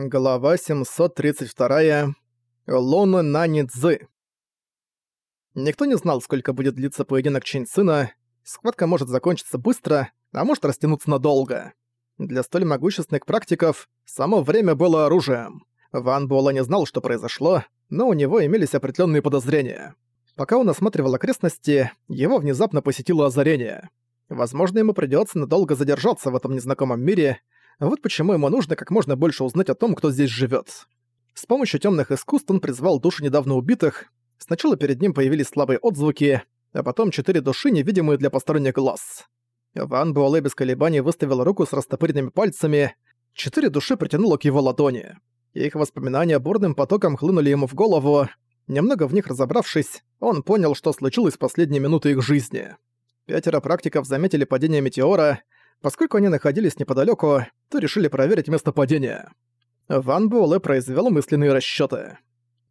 Глава 732. Луна Нанидзы. Никто не знал, сколько будет длиться поединок Чэнь Цина. Схватка может закончиться быстро, а может растянуться надолго. Для столь могущественных практиков само время было оружием. Ван Буэлэ не знал, что произошло, но у него имелись определенные подозрения. Пока он осматривал окрестности, его внезапно посетило озарение. Возможно, ему придется надолго задержаться в этом незнакомом мире, вот почему ему нужно как можно больше узнать о том, кто здесь живет. С помощью темных искусств он призвал души недавно убитых. Сначала перед ним появились слабые отзвуки, а потом четыре души, невидимые для посторонних глаз. Ван Буэлэ без колебаний выставил руку с растопыренными пальцами. Четыре души притянуло к его ладони. Их воспоминания бурным потоком хлынули ему в голову. Немного в них разобравшись, он понял, что случилось в последние минуты их жизни. Пятеро практиков заметили падение метеора, Поскольку они находились неподалеку, то решили проверить место падения. Ван Буэлэ произвел мысленные расчёты.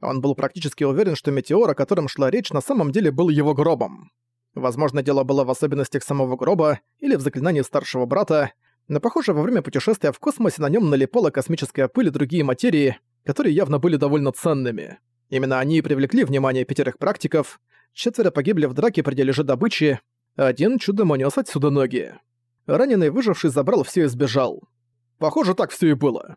Он был практически уверен, что метеор, о котором шла речь, на самом деле был его гробом. Возможно, дело было в особенностях самого гроба или в заклинании старшего брата, но, похоже, во время путешествия в космосе на нем налипала космическая пыль и другие материи, которые явно были довольно ценными. Именно они и привлекли внимание пятерых практиков, четверо погибли в драке при дележе добычи, один чудом унес отсюда ноги. Раненый выживший забрал все и сбежал. Похоже, так все и было.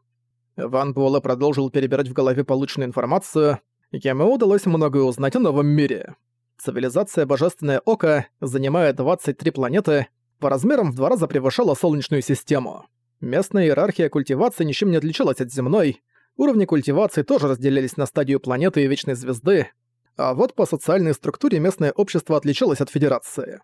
Ван Буэлэ продолжил перебирать в голове полученную информацию. Ему удалось многое узнать о новом мире. Цивилизация Божественное Око, занимая 23 планеты, по размерам в два раза превышала Солнечную систему. Местная иерархия культивации ничем не отличалась от земной, уровни культивации тоже разделялись на стадию планеты и Вечной Звезды, а вот по социальной структуре местное общество отличалось от Федерации.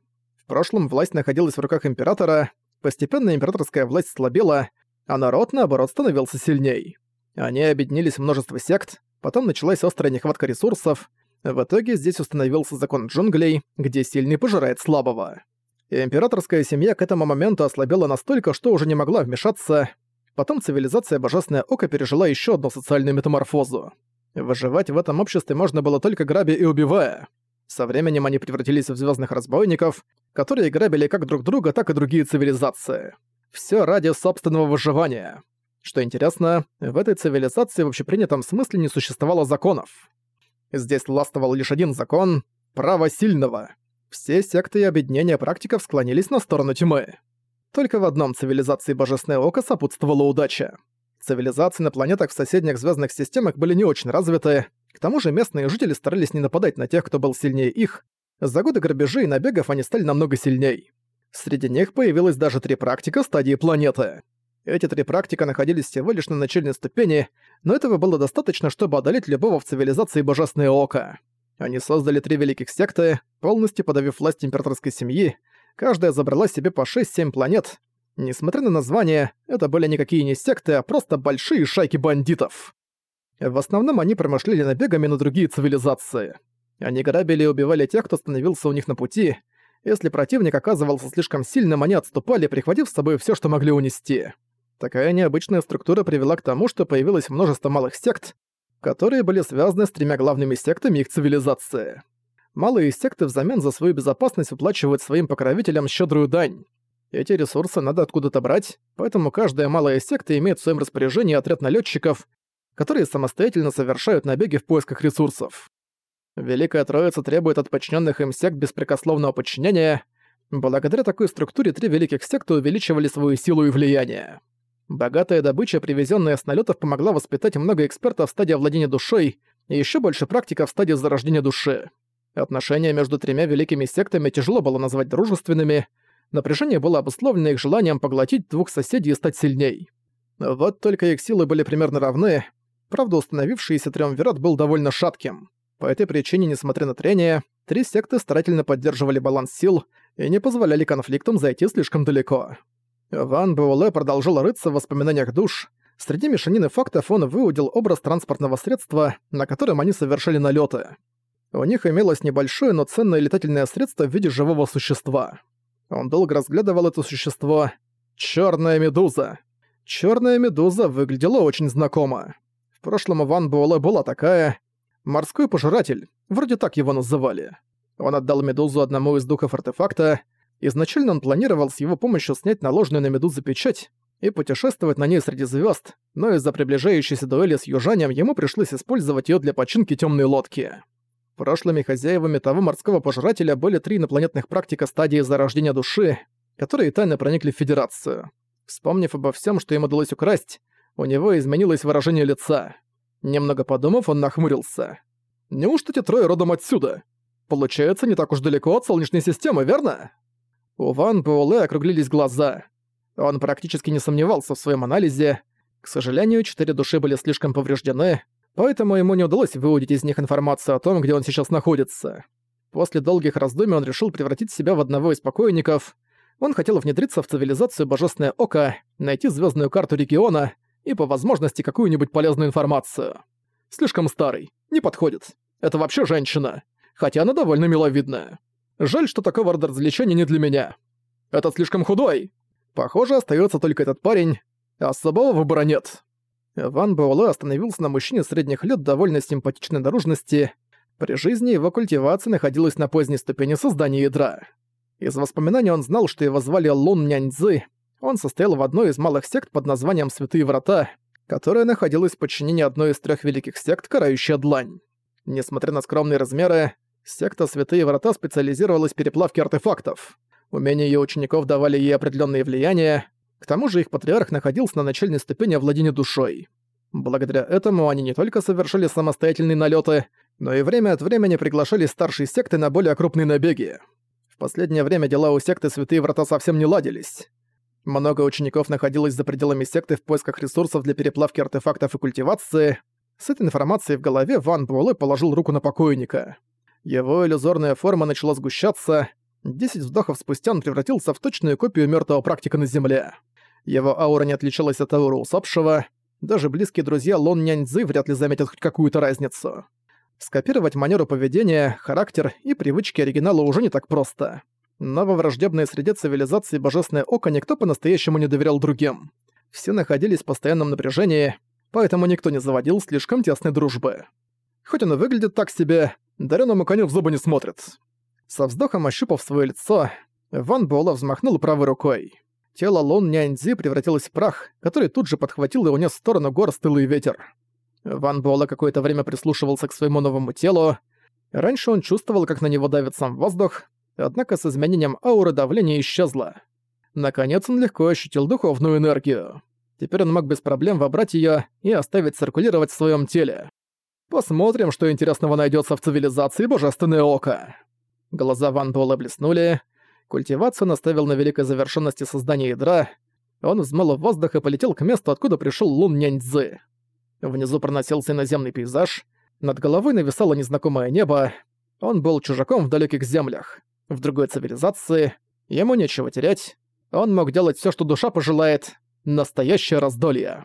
В прошлом власть находилась в руках императора, постепенно императорская власть слабела, а народ, наоборот, становился сильней. Они объединились в множество сект, потом началась острая нехватка ресурсов, в итоге здесь установился закон джунглей, где сильный пожирает слабого. Императорская семья к этому моменту ослабела настолько, что уже не могла вмешаться. Потом цивилизация Божественное Око пережила еще одну социальную метаморфозу. Выживать в этом обществе можно было только грабя и убивая. Со временем они превратились в звездных разбойников, которые грабили как друг друга, так и другие цивилизации. Все ради собственного выживания. Что интересно, в этой цивилизации в общепринятом смысле не существовало законов. Здесь властвовал лишь один закон — право сильного. Все секты и объединения практиков склонились на сторону тьмы. Только в одном цивилизации Божественное Око сопутствовала удача. Цивилизации на планетах в соседних звездных системах были не очень развиты, к тому же местные жители старались не нападать на тех, кто был сильнее их. За годы грабежей и набегов они стали намного сильней. Среди них появилось даже три практика стадии планеты. Эти три практика находились всего лишь на начальной ступени, но этого было достаточно, чтобы одолеть любого в цивилизации Божественное Око. Они создали три великих секты, полностью подавив власть императорской семьи, каждая забрала себе по 6-7 планет. Несмотря на название, это были никакие не секты, а просто большие шайки бандитов. В основном они промышляли набегами на другие цивилизации. Они грабили и убивали тех, кто становился у них на пути. Если противник оказывался слишком сильным, они отступали, прихватив с собой все, что могли унести. Такая необычная структура привела к тому, что появилось множество малых сект, которые были связаны с тремя главными сектами их цивилизации. Малые секты взамен за свою безопасность выплачивают своим покровителям щедрую дань. Эти ресурсы надо откуда-то брать, поэтому каждая малая секта имеет в своем распоряжении отряд налетчиков, которые самостоятельно совершают набеги в поисках ресурсов. Великая Троица требует от подчиненных им сект беспрекословного подчинения. Благодаря такой структуре три великих секты увеличивали свою силу и влияние. Богатая добыча, привезенная с налетов, помогла воспитать много экспертов в стадии владения душой и еще больше практиков в стадии зарождения души. Отношения между тремя великими сектами тяжело было назвать дружественными, напряжение было обусловлено их желанием поглотить двух соседей и стать сильней. Вот только их силы были примерно равны, Правда, установившийся триумвират был довольно шатким. По этой причине, несмотря на трение, три секты старательно поддерживали баланс сил и не позволяли конфликтам зайти слишком далеко. Ван Буэлэ продолжил рыться в воспоминаниях душ. Среди мешанины фактов он выудил образ транспортного средства, на котором они совершали налеты. У них имелось небольшое, но ценное летательное средство в виде живого существа. Он долго разглядывал это существо. Черная медуза. Черная медуза выглядела очень знакомо прошлом у Ван Буэлэ была такая... Морской пожиратель, вроде так его называли. Он отдал Медузу одному из духов артефакта. Изначально он планировал с его помощью снять наложенную на Медузу печать, и путешествовать на ней среди звезд, но из-за приближающейся дуэли с южанем ему пришлось использовать ее для починки темной лодки. Прошлыми хозяевами того морского пожирателя были три инопланетных практика стадии зарождения души, которые тайно проникли в Федерацию. Вспомнив обо всем, что им удалось украсть, у него изменилось выражение лица. Немного подумав, он нахмурился. «Неужто те трое родом отсюда? Получается, не так уж далеко от Солнечной системы, верно?» У Ван Буэлэ округлились глаза. Он практически не сомневался в своем анализе. К сожалению, четыре души были слишком повреждены, поэтому ему не удалось выудить из них информацию о том, где он сейчас находится. После долгих раздумий он решил превратить себя в одного из покойников. Он хотел внедриться в цивилизацию Божественное Око, найти звездную карту региона и по возможности какую-нибудь полезную информацию. Слишком старый, не подходит. Это вообще женщина, хотя она довольно миловидная. Жаль, что такого рода развлечения не для меня. Этот слишком худой. Похоже, остается только этот парень. Особого выбора нет. Ван Буэлэ остановился на мужчине средних лет довольно симпатичной наружности. При жизни его культивация находилась на поздней ступени создания ядра. Из воспоминаний он знал, что его звали Лун Няньцзы. Он состоял в одной из малых сект под названием Святые Врата, которая находилась в подчинении одной из трех великих сект Карающая Длань. Несмотря на скромные размеры, секта Святые Врата специализировалась в переплавке артефактов. Умения ее учеников давали ей определенные влияния, к тому же их патриарх находился на начальной ступени владения душой. Благодаря этому они не только совершали самостоятельные налеты, но и время от времени приглашали старшие секты на более крупные набеги. В последнее время дела у секты Святые Врата совсем не ладились. Много учеников находилось за пределами секты в поисках ресурсов для переплавки артефактов и культивации. С этой информацией в голове Ван Буэлэ положил руку на покойника. Его иллюзорная форма начала сгущаться, Десять вздохов спустя он превратился в точную копию мертвого практика на Земле. Его аура не отличалась от ауры усопшего. Даже близкие друзья Лон Няньцзы вряд ли заметят хоть какую-то разницу. Скопировать манеру поведения, характер и привычки оригинала уже не так просто. Но во враждебной среде цивилизации Божественное Око никто по-настоящему не доверял другим. Все находились в постоянном напряжении, поэтому никто не заводил слишком тесной дружбы. Хоть он выглядит так себе, дареному коню в зубы не смотрит. Со вздохом ощупав свое лицо, Ван Буэлэ взмахнул правой рукой. Тело Лон Няньзи превратилось в прах, который тут же подхватил и унес в сторону гор стылый ветер. Ван Буэлэ какое-то время прислушивался к своему новому телу. Раньше он чувствовал, как на него давит сам воздух, однако с изменением ауры давление исчезло. Наконец он легко ощутил духовную энергию. Теперь он мог без проблем вобрать её и оставить циркулировать в своём теле. Посмотрим, что интересного найдётся в цивилизации Божественное Око. Глаза Ван Буэлла блеснули. Культивацию наставил на великой завершенности создания ядра. Он взмыл в воздух и полетел к месту, откуда пришел Лун Няньцзы. Внизу проносился наземный пейзаж. Над головой нависало незнакомое небо. Он был чужаком в далеких землях. В другой цивилизации. Ему нечего терять. Он мог делать все, что душа пожелает. Настоящее раздолье.